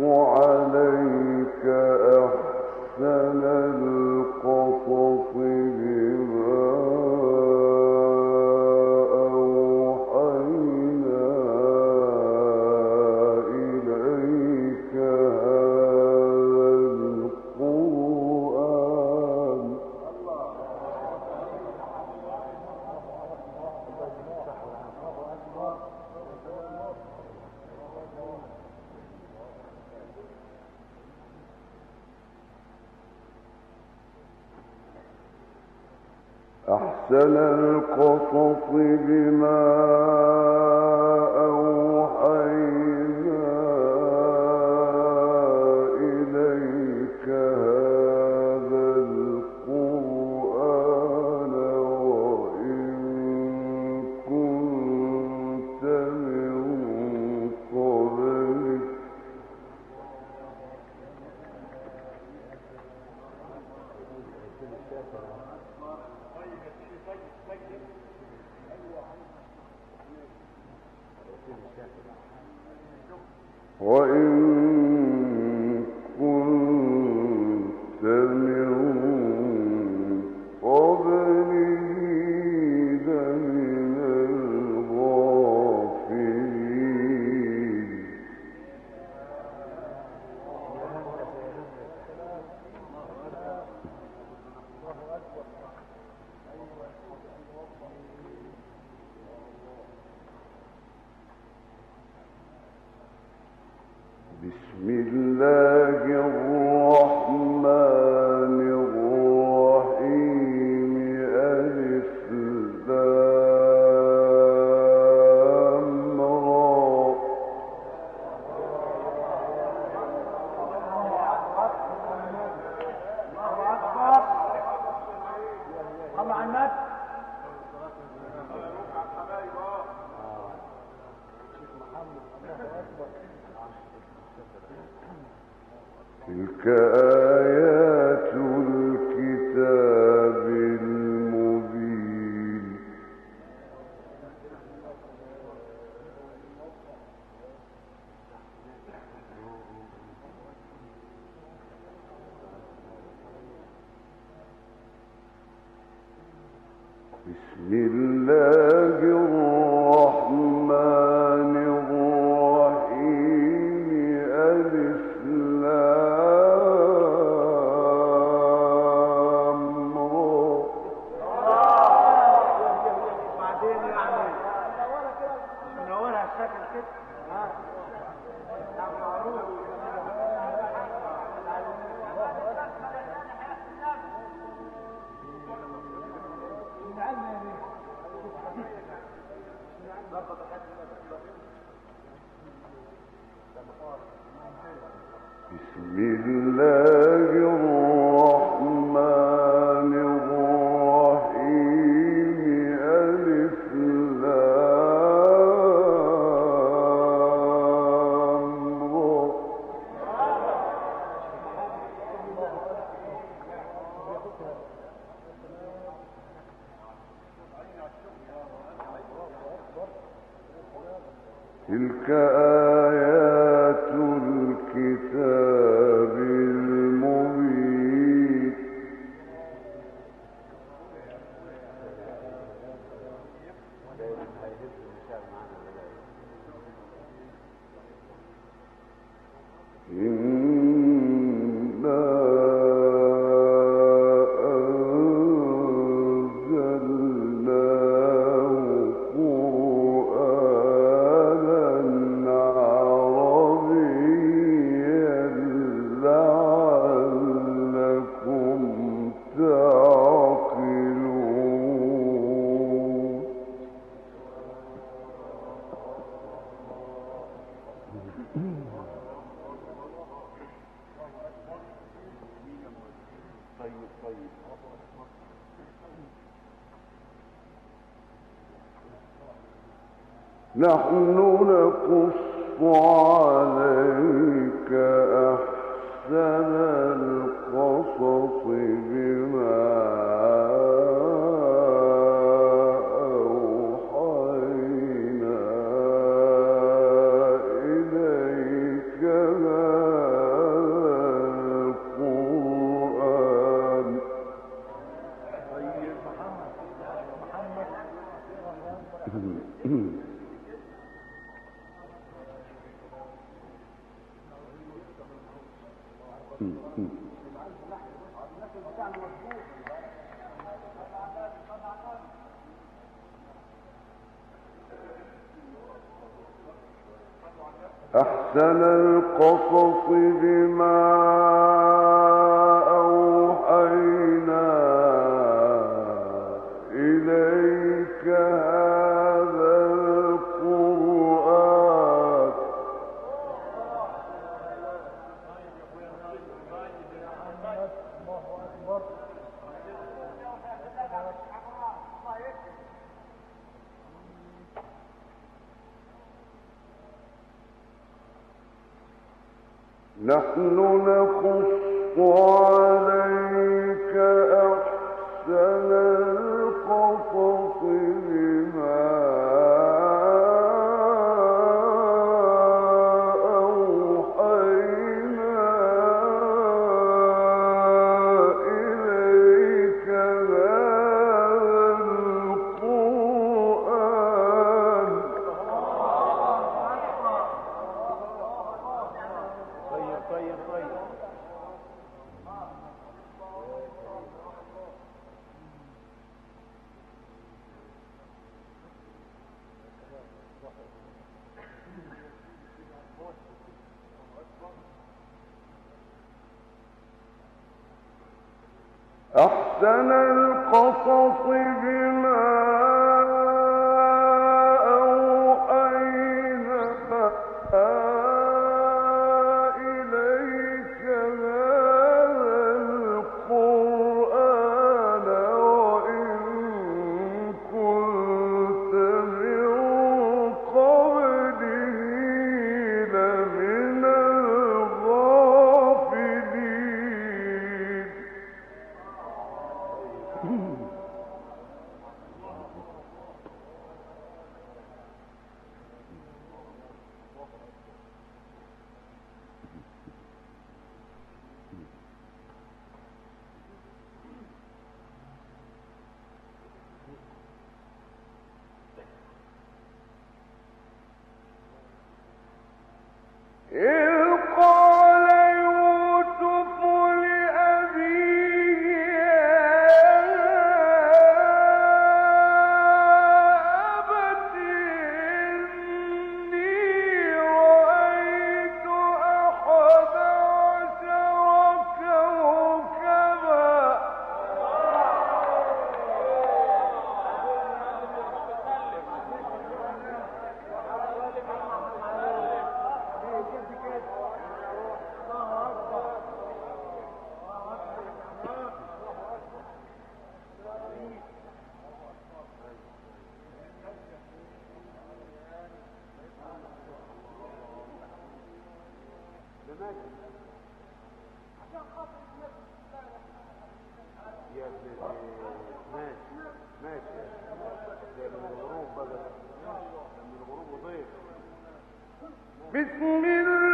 عليك أحسن القصص. بسم نحن أحسن القصص بما بسم الله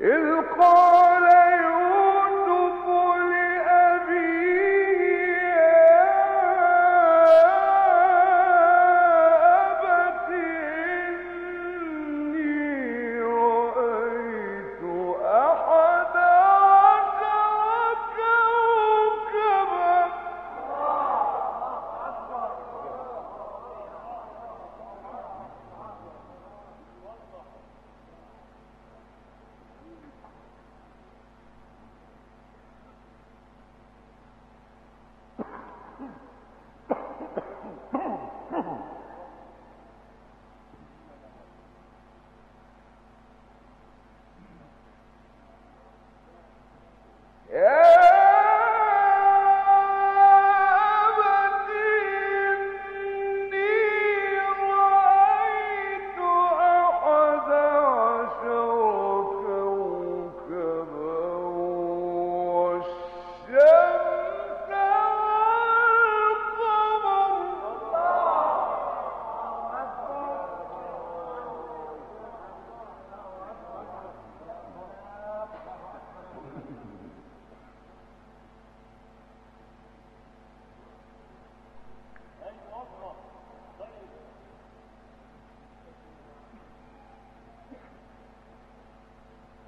إذ قال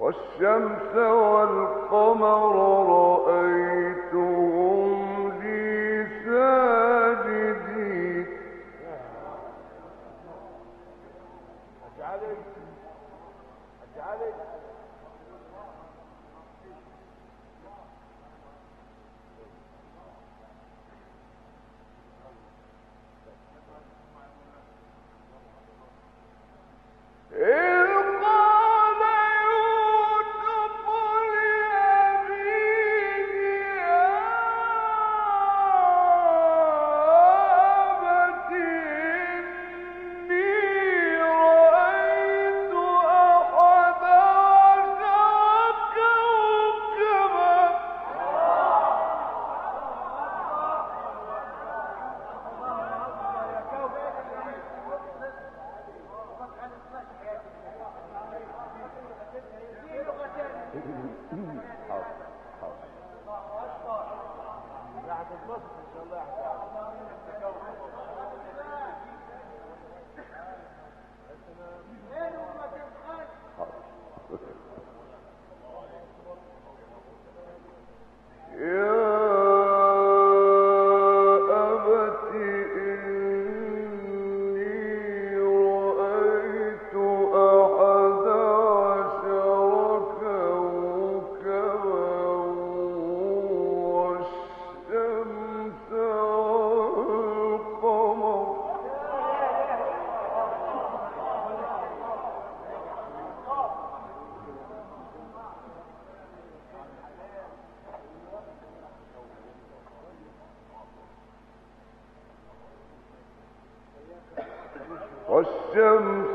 والشمس والقمر رأيتهم لي ساجدين. أجعلك أجعلك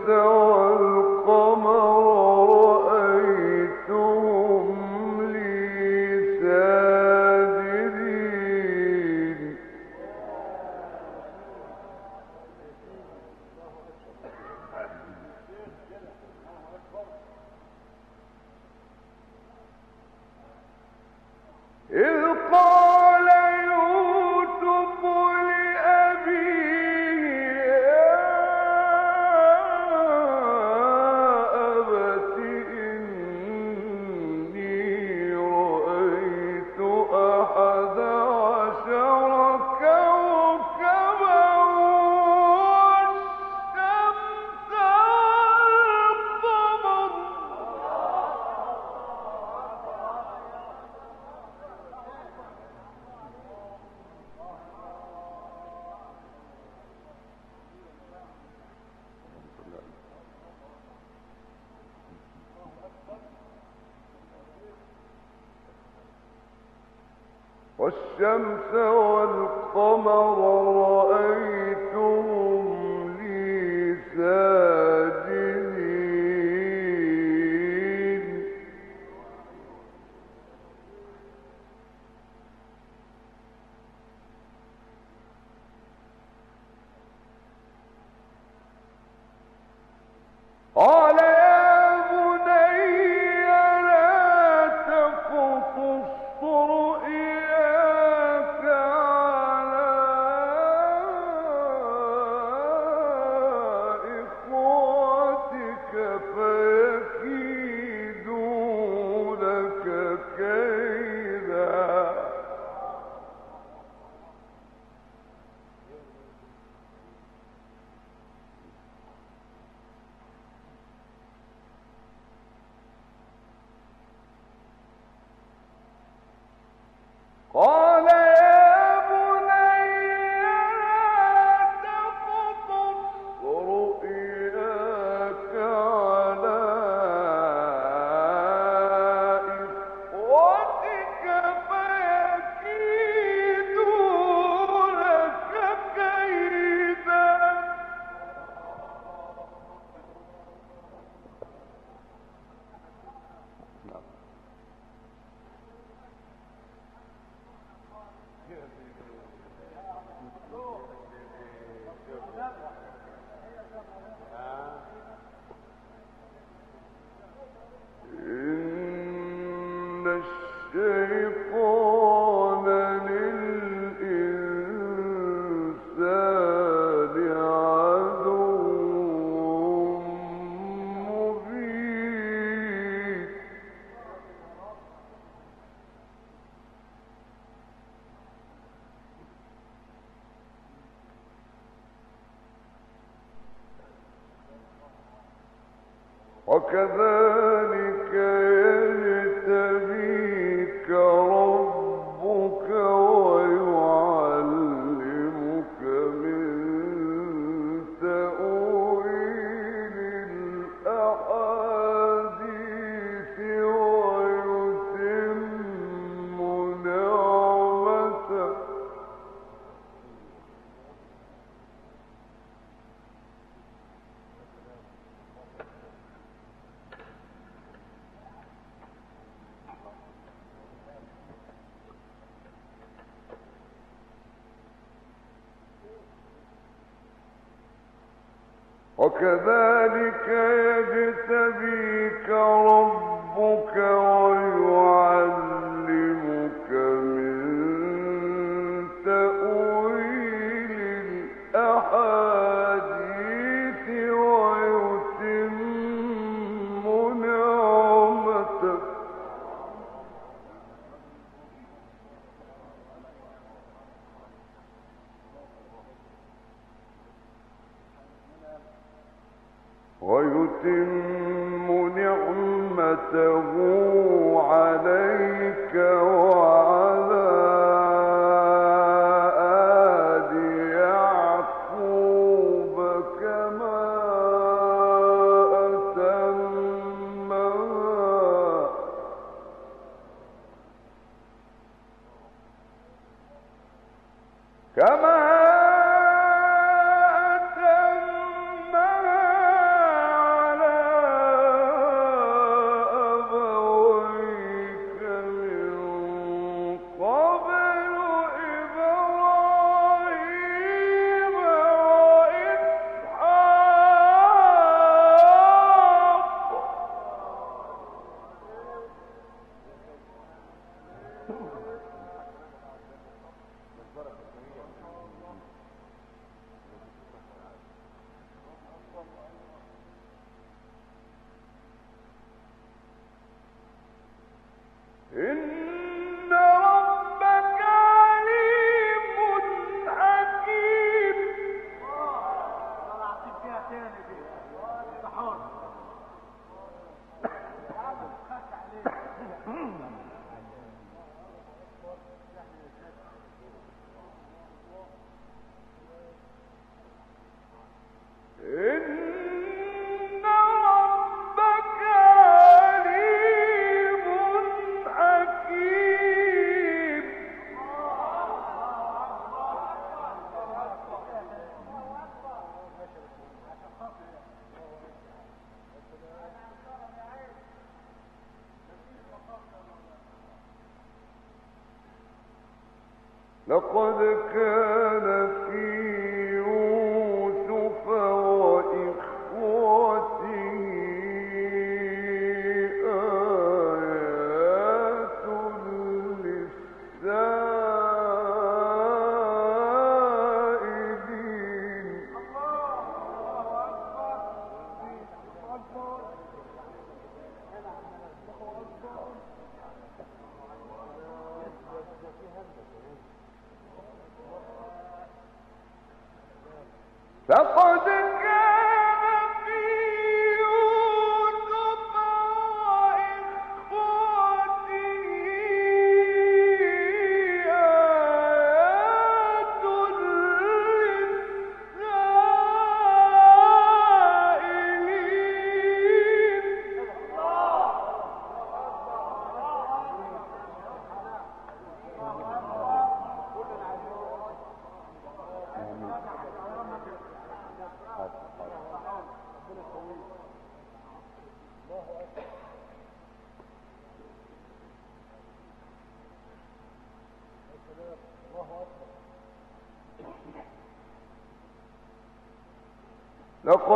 والشمس وكذلك وكذلك لقد كان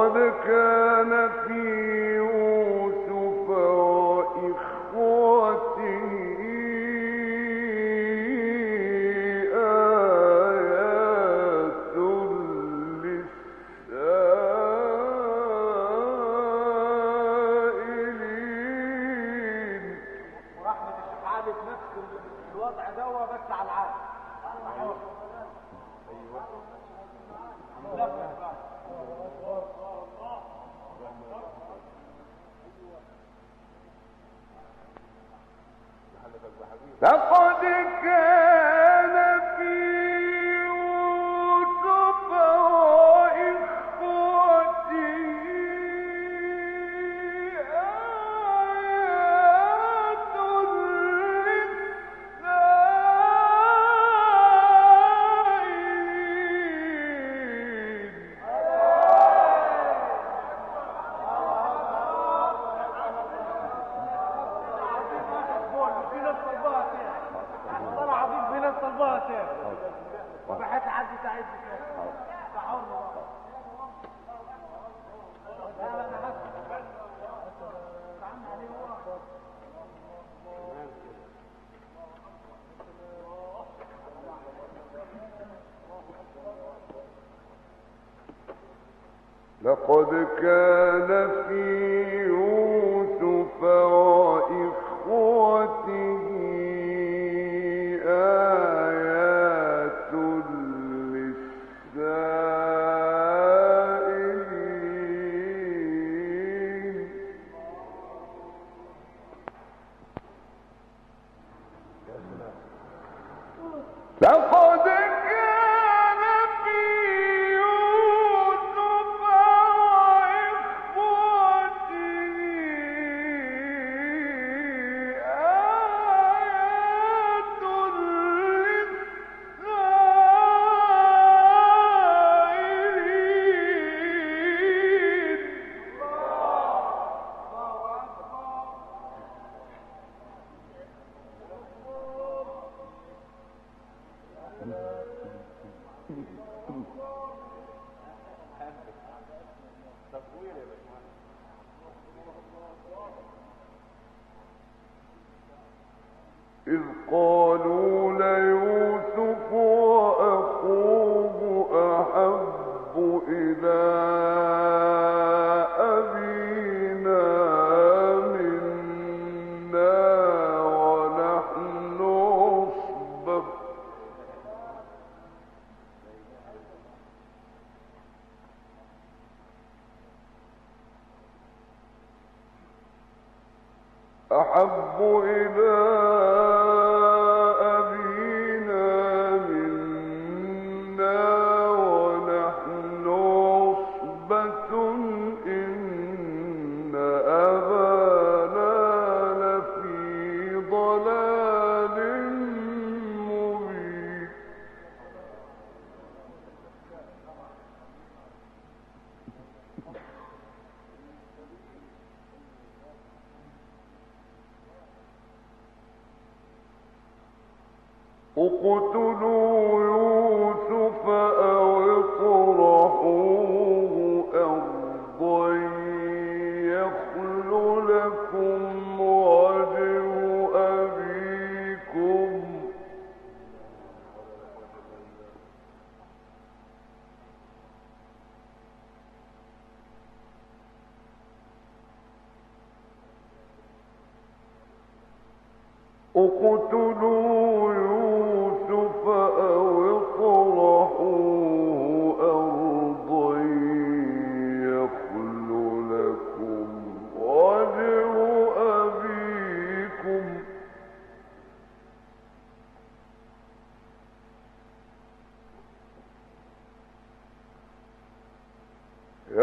لقد لقد كان في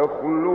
يخل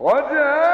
وجاءوا